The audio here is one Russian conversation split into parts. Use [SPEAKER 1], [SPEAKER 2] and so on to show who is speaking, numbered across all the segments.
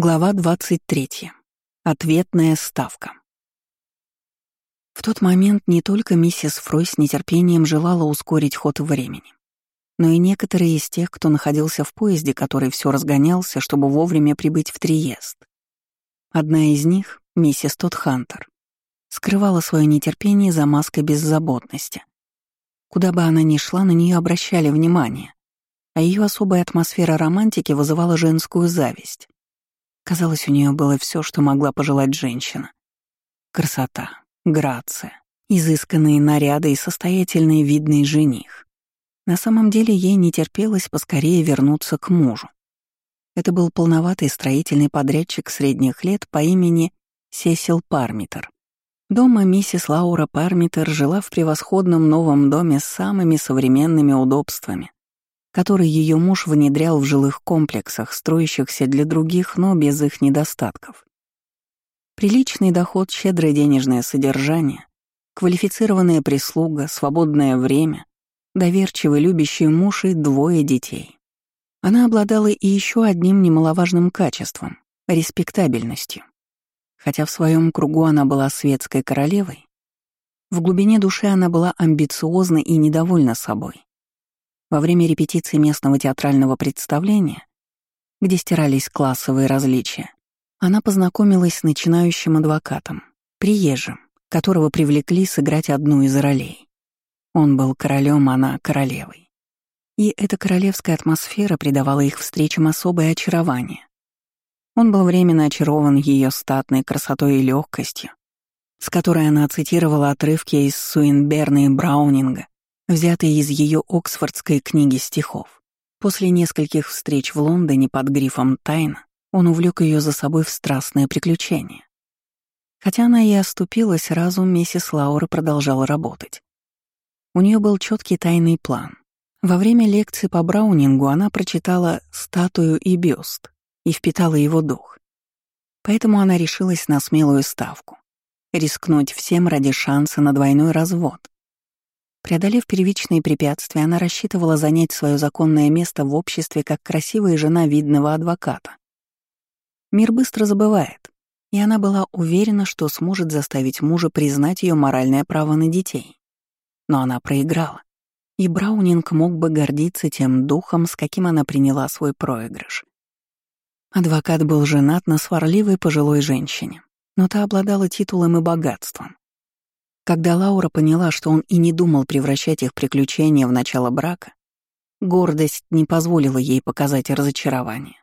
[SPEAKER 1] Глава 23. Ответная ставка. В тот момент не только миссис Фрой с нетерпением желала ускорить ход времени, но и некоторые из тех, кто находился в поезде, который все разгонялся, чтобы вовремя прибыть в Триест. Одна из них, миссис Тодд Хантер, скрывала свое нетерпение за маской беззаботности. Куда бы она ни шла, на нее обращали внимание, а ее особая атмосфера романтики вызывала женскую зависть. Казалось, у нее было все, что могла пожелать женщина. Красота, грация, изысканные наряды и состоятельный видный жених. На самом деле ей не терпелось поскорее вернуться к мужу. Это был полноватый строительный подрядчик средних лет по имени Сесил Пармитер. Дома миссис Лаура Пармитер жила в превосходном новом доме с самыми современными удобствами, который ее муж внедрял в жилых комплексах, строящихся для других, но без их недостатков. Приличный доход, щедрое денежное содержание, квалифицированная прислуга, свободное время, доверчивый любящий муж и двое детей. Она обладала и еще одним немаловажным качеством — респектабельностью. Хотя в своем кругу она была светской королевой, в глубине души она была амбициозна и недовольна собой. Во время репетиции местного театрального представления, где стирались классовые различия, она познакомилась с начинающим адвокатом, приезжим, которого привлекли сыграть одну из ролей. Он был королем, она — королевой. И эта королевская атмосфера придавала их встречам особое очарование. Он был временно очарован ее статной красотой и легкостью, с которой она цитировала отрывки из Суинберна и Браунинга, взятые из ее Оксфордской книги стихов. После нескольких встреч в Лондоне под грифом «Тайна» он увлек ее за собой в страстное приключение. Хотя она и оступилась, разум миссис Лаура продолжал работать. У нее был четкий тайный план. Во время лекции по Браунингу она прочитала «Статую и бюст» и впитала его дух. Поэтому она решилась на смелую ставку — рискнуть всем ради шанса на двойной развод — Преодолев первичные препятствия, она рассчитывала занять свое законное место в обществе как красивая жена видного адвоката. Мир быстро забывает, и она была уверена, что сможет заставить мужа признать ее моральное право на детей. Но она проиграла, и Браунинг мог бы гордиться тем духом, с каким она приняла свой проигрыш. Адвокат был женат на сварливой пожилой женщине, но та обладала титулом и богатством. Когда Лаура поняла, что он и не думал превращать их приключения в начало брака, гордость не позволила ей показать разочарование.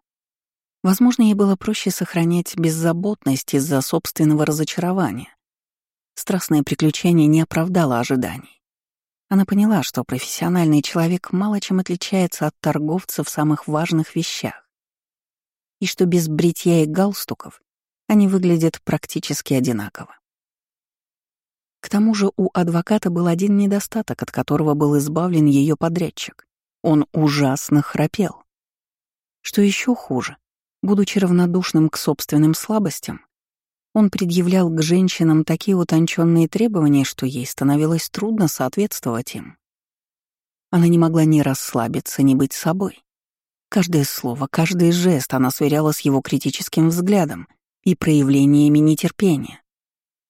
[SPEAKER 1] Возможно, ей было проще сохранять беззаботность из-за собственного разочарования. Страстное приключение не оправдало ожиданий. Она поняла, что профессиональный человек мало чем отличается от торговца в самых важных вещах, и что без бритья и галстуков они выглядят практически одинаково. К тому же у адвоката был один недостаток, от которого был избавлен ее подрядчик. Он ужасно храпел. Что еще хуже, будучи равнодушным к собственным слабостям, он предъявлял к женщинам такие утонченные требования, что ей становилось трудно соответствовать им. Она не могла ни расслабиться, ни быть собой. Каждое слово, каждый жест она сверяла с его критическим взглядом и проявлениями нетерпения.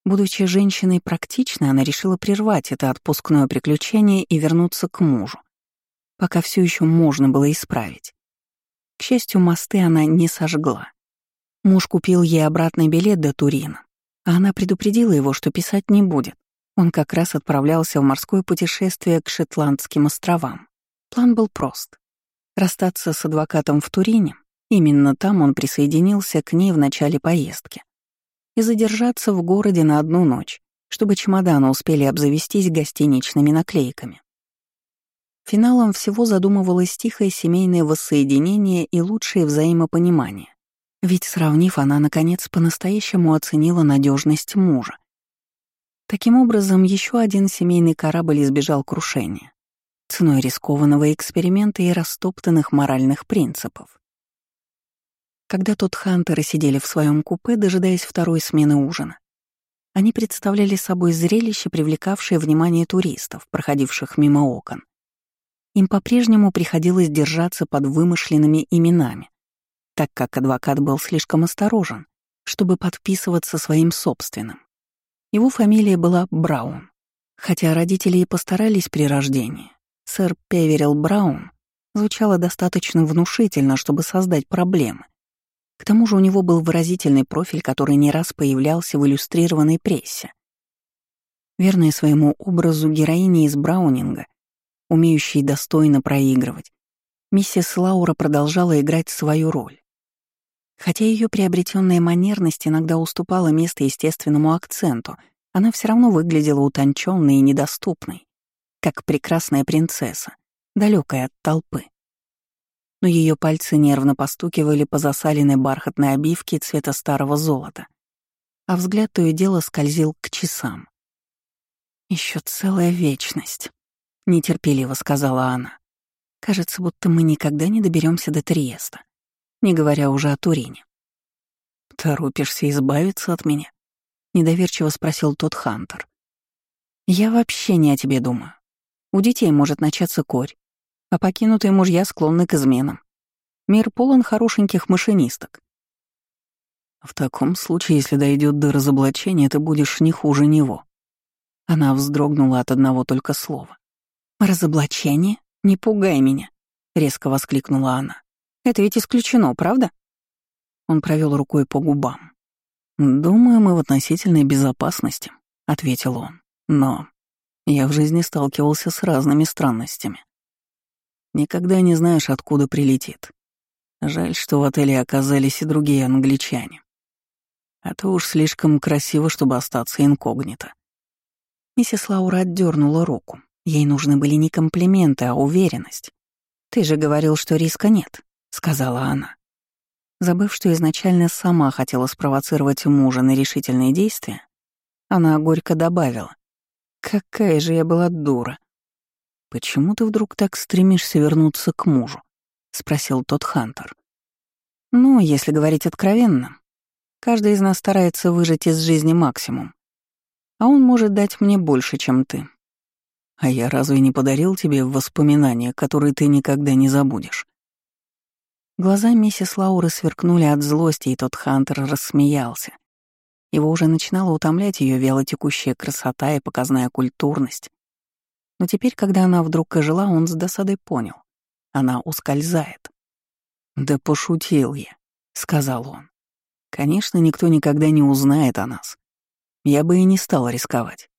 [SPEAKER 1] Будучи женщиной практичной, она решила прервать это отпускное приключение и вернуться к мужу, пока все еще можно было исправить. К счастью, мосты она не сожгла. Муж купил ей обратный билет до Турина, а она предупредила его, что писать не будет. Он как раз отправлялся в морское путешествие к Шотландским островам. План был прост. Расстаться с адвокатом в Турине, именно там он присоединился к ней в начале поездки и задержаться в городе на одну ночь, чтобы чемоданы успели обзавестись гостиничными наклейками. Финалом всего задумывалось тихое семейное воссоединение и лучшее взаимопонимание. Ведь, сравнив, она, наконец, по-настоящему оценила надежность мужа. Таким образом, еще один семейный корабль избежал крушения, ценой рискованного эксперимента и растоптанных моральных принципов. Когда тот Хантеры сидели в своем купе, дожидаясь второй смены ужина, они представляли собой зрелище, привлекавшее внимание туристов, проходивших мимо окон. Им по-прежнему приходилось держаться под вымышленными именами, так как адвокат был слишком осторожен, чтобы подписываться своим собственным. Его фамилия была Браун. Хотя родители и постарались при рождении, сэр Певерил Браун звучало достаточно внушительно, чтобы создать проблемы. К тому же у него был выразительный профиль, который не раз появлялся в иллюстрированной прессе. Верная своему образу героини из Браунинга, умеющей достойно проигрывать, миссис Лаура продолжала играть свою роль. Хотя ее приобретенная манерность иногда уступала место естественному акценту, она все равно выглядела утонченной и недоступной, как прекрасная принцесса, далекая от толпы. Но ее пальцы нервно постукивали по засаленной бархатной обивке цвета старого золота, а взгляд то и дело скользил к часам. Еще целая вечность», — нетерпеливо сказала она. «Кажется, будто мы никогда не доберемся до Триеста, не говоря уже о Турине». «Торопишься избавиться от меня?» — недоверчиво спросил тот Хантер. «Я вообще не о тебе думаю. У детей может начаться корь, а покинутые мужья склонны к изменам. Мир полон хорошеньких машинисток. В таком случае, если дойдет до разоблачения, ты будешь не хуже него. Она вздрогнула от одного только слова. «Разоблачение? Не пугай меня!» — резко воскликнула она. «Это ведь исключено, правда?» Он провел рукой по губам. «Думаю, мы в относительной безопасности», — ответил он. «Но я в жизни сталкивался с разными странностями. Никогда не знаешь, откуда прилетит. Жаль, что в отеле оказались и другие англичане. А то уж слишком красиво, чтобы остаться инкогнито. Миссис Лаура отдернула руку. Ей нужны были не комплименты, а уверенность. «Ты же говорил, что риска нет», — сказала она. Забыв, что изначально сама хотела спровоцировать мужа на решительные действия, она горько добавила. «Какая же я была дура!» «Почему ты вдруг так стремишься вернуться к мужу?» — спросил тот Хантер. «Ну, если говорить откровенно, каждый из нас старается выжать из жизни максимум а он может дать мне больше, чем ты. А я разве не подарил тебе воспоминания, которые ты никогда не забудешь?» Глаза миссис Лауры сверкнули от злости, и тот Хантер рассмеялся. Его уже начинала утомлять ее вялотекущая красота и показная культурность. Но теперь, когда она вдруг ожила, он с досадой понял. Она ускользает. «Да пошутил я», — сказал он. «Конечно, никто никогда не узнает о нас. Я бы и не стал рисковать.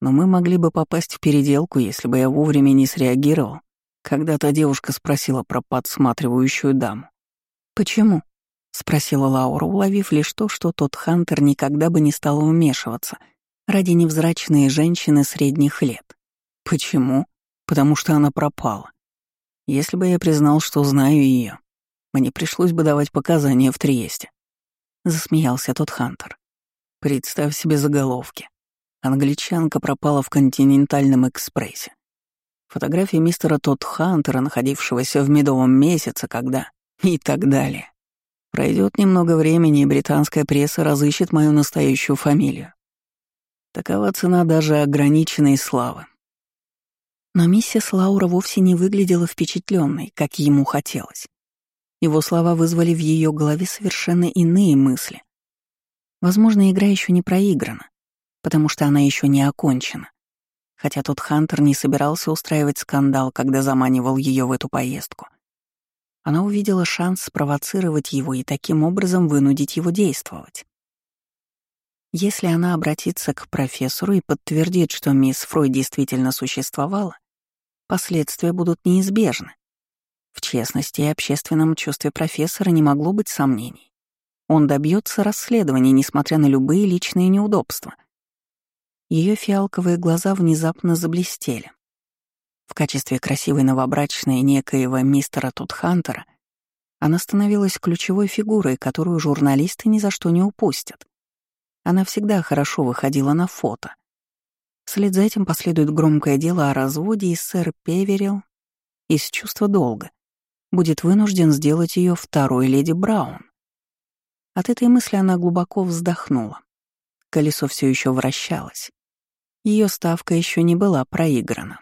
[SPEAKER 1] Но мы могли бы попасть в переделку, если бы я вовремя не среагировал, когда та девушка спросила про подсматривающую даму. «Почему?» — спросила Лаура, уловив лишь то, что тот Хантер никогда бы не стал вмешиваться ради невзрачной женщины средних лет. «Почему?» «Потому что она пропала. Если бы я признал, что знаю ее, мне пришлось бы давать показания в Триесте». Засмеялся тот Хантер. Представь себе заголовки. Англичанка пропала в континентальном экспрессе. Фотография мистера Тодд Хантера, находившегося в медовом месяце, когда... И так далее. Пройдет немного времени, и британская пресса разыщет мою настоящую фамилию. Такова цена даже ограниченной славы. Но миссис Лаура вовсе не выглядела впечатленной, как ему хотелось. Его слова вызвали в ее голове совершенно иные мысли. Возможно, игра еще не проиграна, потому что она еще не окончена. Хотя тот Хантер не собирался устраивать скандал, когда заманивал ее в эту поездку. Она увидела шанс спровоцировать его и таким образом вынудить его действовать. Если она обратится к профессору и подтвердит, что мисс Фрой действительно существовала, последствия будут неизбежны. В честности и общественном чувстве профессора не могло быть сомнений. Он добьется расследования, несмотря на любые личные неудобства. Ее фиалковые глаза внезапно заблестели. В качестве красивой новобрачной некоего мистера Тутхантера она становилась ключевой фигурой, которую журналисты ни за что не упустят. Она всегда хорошо выходила на фото. Вслед за этим последует громкое дело о разводе, и сэр Певерил из чувства долга будет вынужден сделать ее второй леди Браун. От этой мысли она глубоко вздохнула. Колесо все еще вращалось. Ее ставка еще не была проиграна.